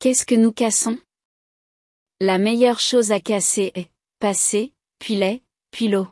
Qu'est-ce que nous cassons? La meilleure chose à casser est, passé, puis lait, puis l'eau.